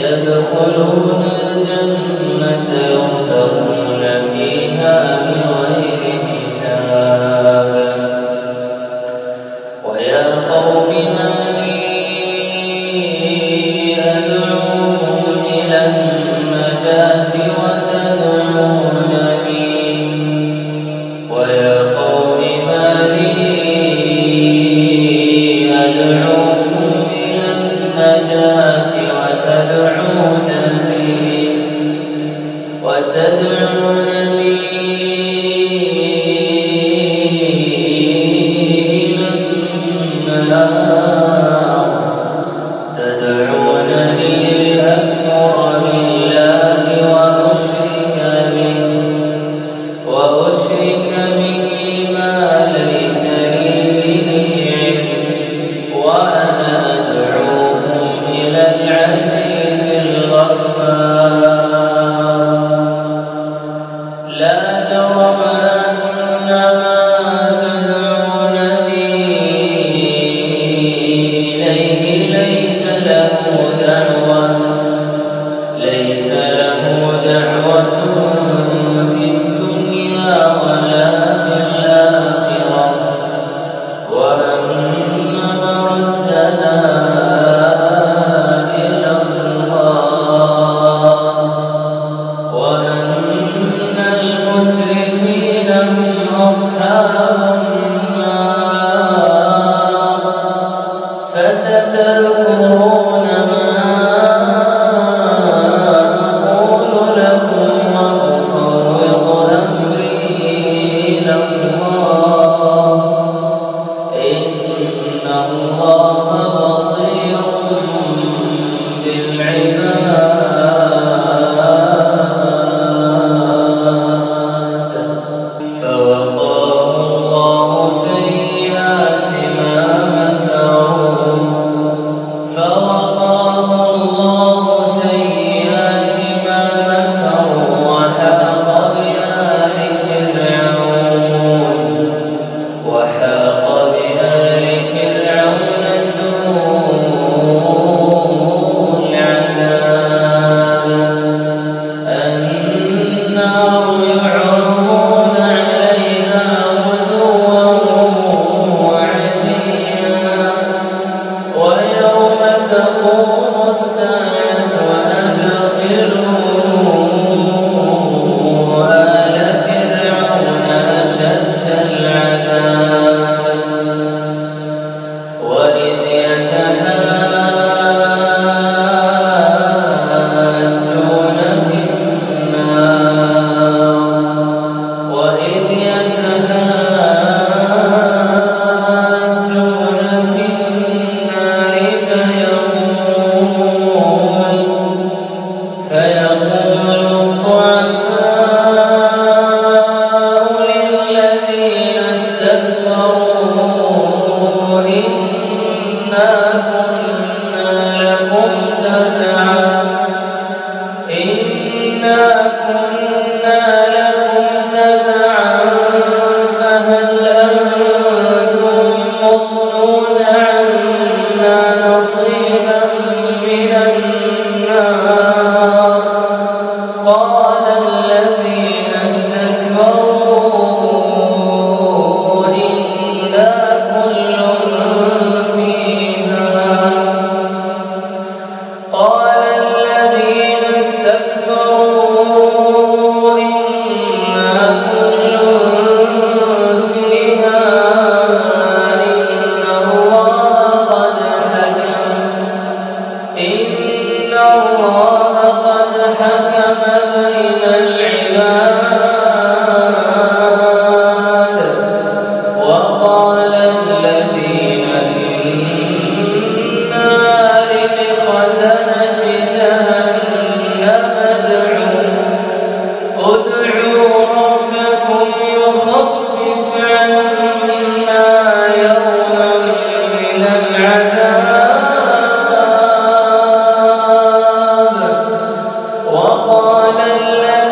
يدخلون الجنة. ومن لا